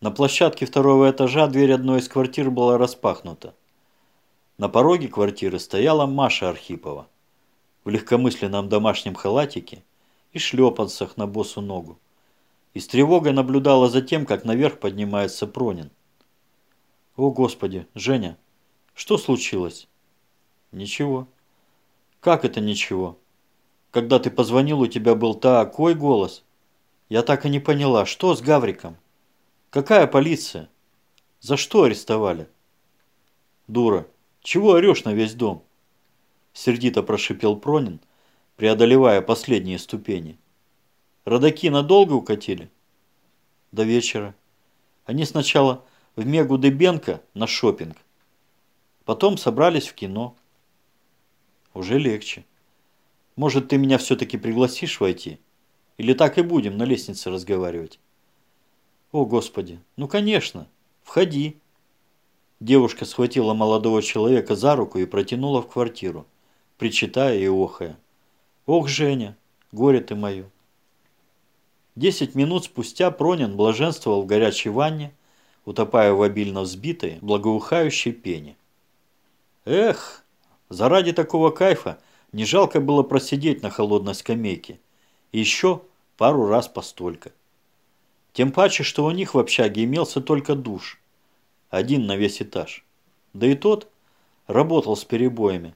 На площадке второго этажа дверь одной из квартир была распахнута. На пороге квартиры стояла Маша Архипова в легкомысленном домашнем халатике и шлепанцах на босу ногу. И с тревогой наблюдала за тем, как наверх поднимается Пронин. «О, Господи, Женя, что случилось?» «Ничего». «Как это ничего?» «Когда ты позвонил, у тебя был такой голос». «Я так и не поняла, что с Гавриком?» «Какая полиция?» «За что арестовали?» «Дура, чего орешь на весь дом?» Сердито прошипел Пронин, преодолевая последние ступени. «Родаки надолго укатили?» «До вечера. Они сначала в Мегу Дебенко на шопинг, потом собрались в кино». «Уже легче. Может, ты меня все-таки пригласишь войти? Или так и будем на лестнице разговаривать?» «О, Господи! Ну, конечно! Входи!» Девушка схватила молодого человека за руку и протянула в квартиру, причитая и охая. «Ох, Женя, горе ты мое!» Десять минут спустя Пронин блаженствовал в горячей ванне, утопая в обильно взбитой, благоухающей пене. Эх, заради такого кайфа не жалко было просидеть на холодной скамейке. И еще пару раз постолько. Тем паче, что у них в общаге имелся только душ. Один на весь этаж. Да и тот работал с перебоями.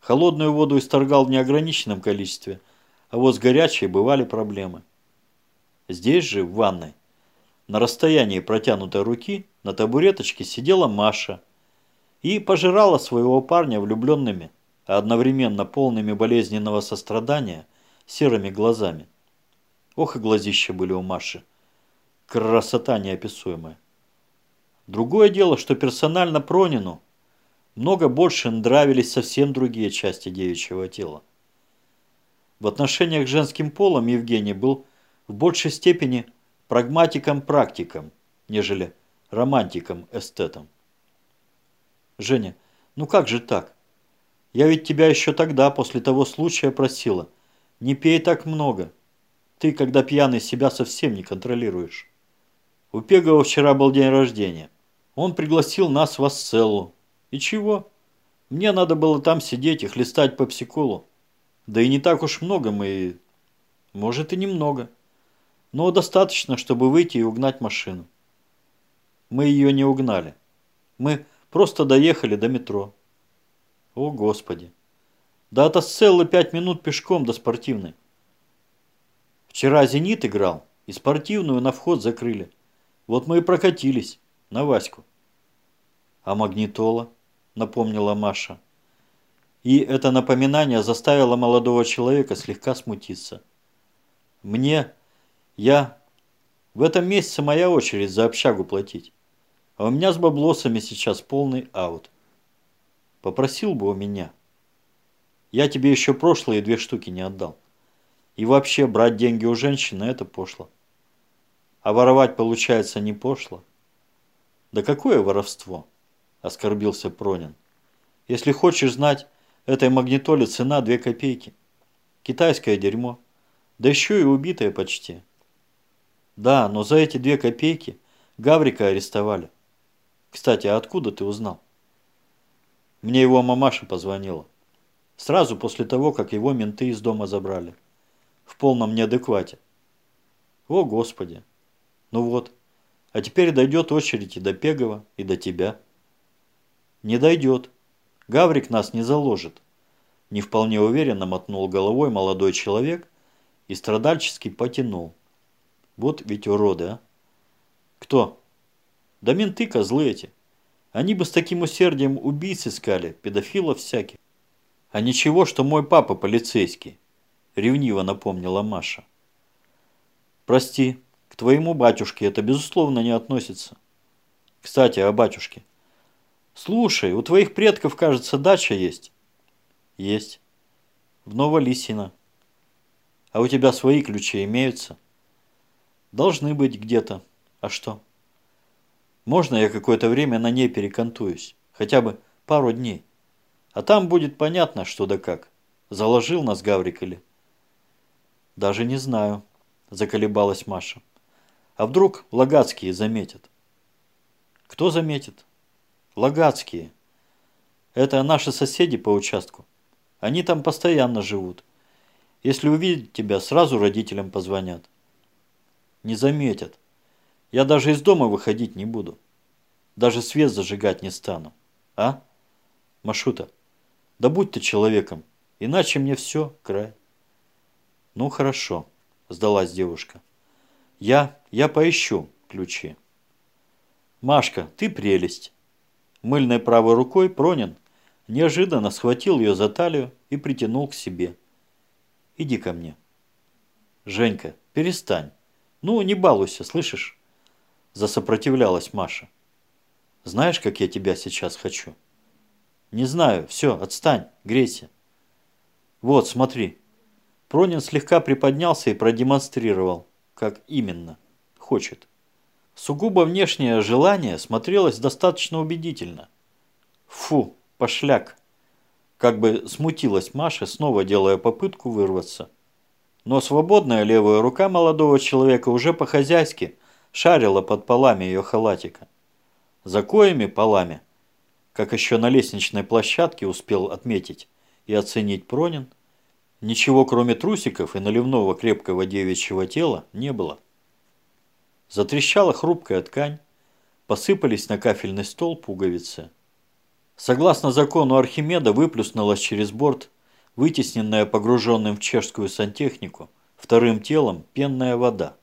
Холодную воду исторгал в неограниченном количестве, а вот с горячей бывали проблемы. Здесь же, в ванной, на расстоянии протянутой руки, на табуреточке сидела Маша и пожирала своего парня влюбленными, а одновременно полными болезненного сострадания, серыми глазами. Ох и глазища были у Маши. Красота неописуемая. Другое дело, что персонально Пронину много больше нравились совсем другие части девичьего тела. В отношениях к женским полом Евгений был в большей степени прагматиком-практиком, нежели романтиком-эстетом. Женя, ну как же так? Я ведь тебя еще тогда, после того случая, просила. Не пей так много. Ты, когда пьяный, себя совсем не контролируешь. У Пегова вчера был день рождения. Он пригласил нас в Асцеллу. И чего? Мне надо было там сидеть и хлестать по псиколу. Да и не так уж много мы... Может и немного. Но достаточно, чтобы выйти и угнать машину. Мы ее не угнали. Мы просто доехали до метро. О, Господи. Да от Асцеллы пять минут пешком до спортивной. Вчера «Зенит» играл, и спортивную на вход закрыли. Вот мы и прокатились на Ваську. А магнитола, напомнила Маша. И это напоминание заставило молодого человека слегка смутиться. Мне, я, в этом месяце моя очередь за общагу платить. А у меня с баблосами сейчас полный аут. Попросил бы у меня. Я тебе еще прошлые две штуки не отдал. И вообще брать деньги у женщины – это пошло. А воровать получается не пошло. Да какое воровство? Оскорбился Пронин. Если хочешь знать, этой магнитоле цена две копейки. Китайское дерьмо. Да еще и убитое почти. Да, но за эти две копейки Гаврика арестовали. Кстати, а откуда ты узнал? Мне его мамаша позвонила. Сразу после того, как его менты из дома забрали. В полном неадеквате. О, Господи. Ну вот. А теперь дойдет очередь и до Пегова, и до тебя. Не дойдет. Гаврик нас не заложит. Не вполне уверенно мотнул головой молодой человек и страдальчески потянул. Вот ведь уроды, а. Кто? Да менты козлы эти. Они бы с таким усердием убийц искали, педофилов всяких. А ничего, что мой папа полицейский, ревниво напомнила Маша. Прости, к твоему батюшке это, безусловно, не относится. Кстати, о батюшке. Слушай, у твоих предков, кажется, дача есть? Есть. В Новолисино. А у тебя свои ключи имеются? Должны быть где-то. А что? Можно я какое-то время на ней перекантуюсь? Хотя бы пару дней. А там будет понятно, что да как. Заложил нас Гаврик или... Даже не знаю, заколебалась Маша. А вдруг лагацкие заметят? Кто заметит? Лагацкие. Это наши соседи по участку. Они там постоянно живут. Если увидят тебя, сразу родителям позвонят. Не заметят. Я даже из дома выходить не буду. Даже свет зажигать не стану. А? Машута, да будь ты человеком, иначе мне все, край. Ну хорошо, сдалась девушка. Я, я поищу ключи. Машка, ты прелесть. Мыльной правой рукой Пронин неожиданно схватил ее за талию и притянул к себе. Иди ко мне. Женька, перестань. Ну, не балуйся, слышишь? Засопротивлялась Маша. Знаешь, как я тебя сейчас хочу? Не знаю, все, отстань, грейся. Вот, смотри. Пронин слегка приподнялся и продемонстрировал, как именно хочет. Сугубо внешнее желание смотрелось достаточно убедительно. Фу, пошляк. Как бы смутилась Маша, снова делая попытку вырваться. Но свободная левая рука молодого человека уже по-хозяйски шарила под полами ее халатика. За коями полами, как еще на лестничной площадке успел отметить и оценить Пронин, ничего кроме трусиков и наливного крепкого девичьего тела не было. Затрещала хрупкая ткань, посыпались на кафельный стол пуговицы. Согласно закону Архимеда выплюснулась через борт, вытесненная погруженным в чешскую сантехнику, вторым телом пенная вода.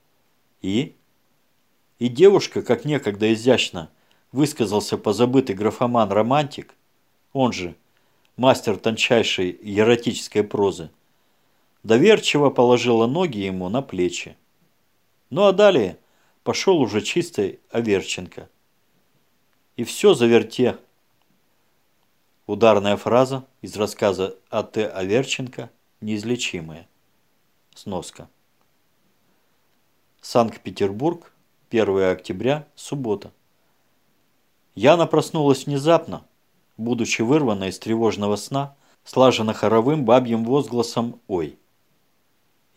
И? И девушка, как некогда изящно высказался позабытый графоман-романтик, он же мастер тончайшей эротической прозы, доверчиво положила ноги ему на плечи. Ну а далее пошел уже чистый Аверченко. И все заверте. Ударная фраза из рассказа А.Т. Аверченко «Неизлечимая». Сноска. Санкт-Петербург, 1 октября, суббота. Яна проснулась внезапно, будучи вырванной из тревожного сна, слаженно хоровым бабьим возгласом «Ой».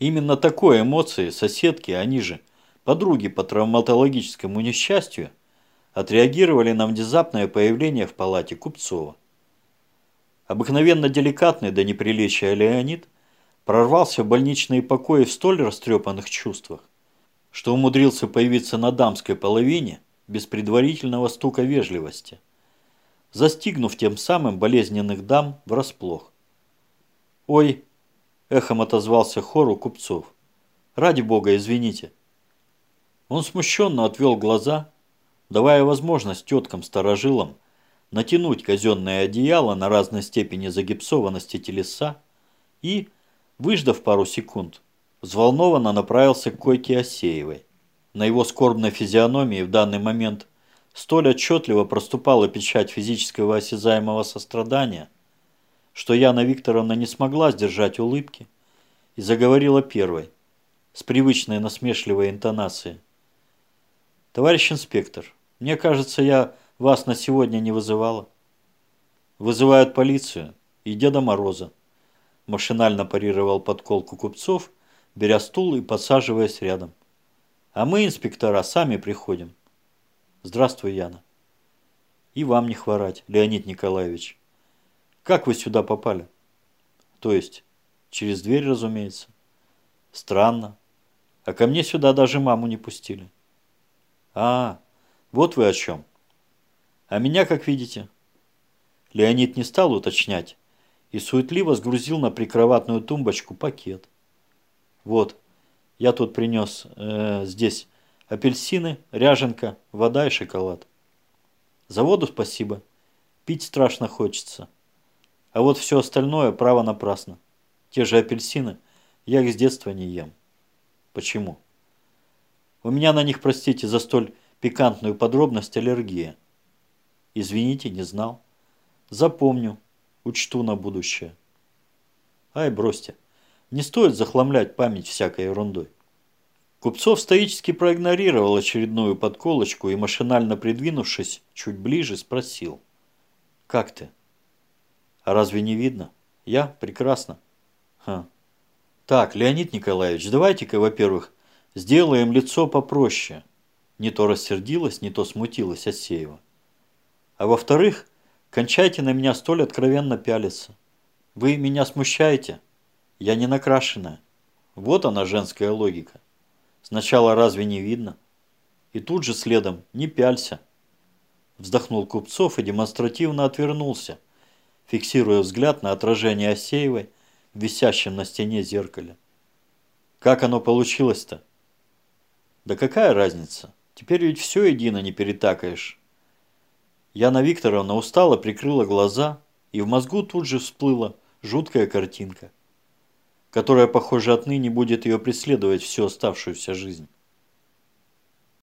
Именно такой эмоции соседки, они же – подруги по травматологическому несчастью отреагировали на внезапное появление в палате Купцова. Обыкновенно деликатный до неприличия Леонид прорвался в больничные покои в столь растрепанных чувствах, что умудрился появиться на дамской половине без предварительного стука вежливости, застигнув тем самым болезненных дам врасплох. «Ой!» – эхом отозвался хору купцов. «Ради бога, извините!» Он смущенно отвел глаза, давая возможность теткам-старожилам натянуть казенное одеяло на разной степени загипсованности телеса и, выждав пару секунд, взволнованно направился к койке Осеевой. На его скорбной физиономии в данный момент столь отчетливо проступала печать физического осязаемого сострадания, что Яна Викторовна не смогла сдержать улыбки и заговорила первой, с привычной насмешливой интонацией. Товарищ инспектор, мне кажется, я вас на сегодня не вызывала. Вызывают полицию и Деда Мороза. Машинально парировал подколку купцов, беря стул и подсаживаясь рядом. А мы, инспектора, сами приходим. Здравствуй, Яна. И вам не хворать, Леонид Николаевич. Как вы сюда попали? То есть, через дверь, разумеется. Странно. А ко мне сюда даже маму не пустили. А, вот вы о чем. А меня, как видите. Леонид не стал уточнять и суетливо сгрузил на прикроватную тумбочку пакет. Вот, я тут принес э, здесь апельсины, ряженка, вода и шоколад. За воду спасибо. Пить страшно хочется. А вот все остальное право напрасно. Те же апельсины я их с детства не ем. Почему? У меня на них, простите, за столь пикантную подробность аллергия. Извините, не знал. Запомню, учту на будущее. Ай, бросьте. Не стоит захламлять память всякой ерундой. Купцов стоически проигнорировал очередную подколочку и, машинально придвинувшись чуть ближе, спросил. «Как ты?» «А разве не видно?» «Я? Прекрасно». «Ха. Так, Леонид Николаевич, давайте-ка, во-первых, Сделаем лицо попроще. Не то рассердилась, не то смутилась Асеева. А во-вторых, кончайте на меня столь откровенно пялиться. Вы меня смущаете? Я не накрашенная. Вот она, женская логика. Сначала разве не видно? И тут же следом «не пялься». Вздохнул Купцов и демонстративно отвернулся, фиксируя взгляд на отражение Осеевой в висящем на стене зеркале. Как оно получилось-то? Да какая разница? Теперь ведь все едино не перетакаешь. Яна Викторовна устало прикрыла глаза, и в мозгу тут же всплыла жуткая картинка, которая, похоже, отныне будет ее преследовать всю оставшуюся жизнь.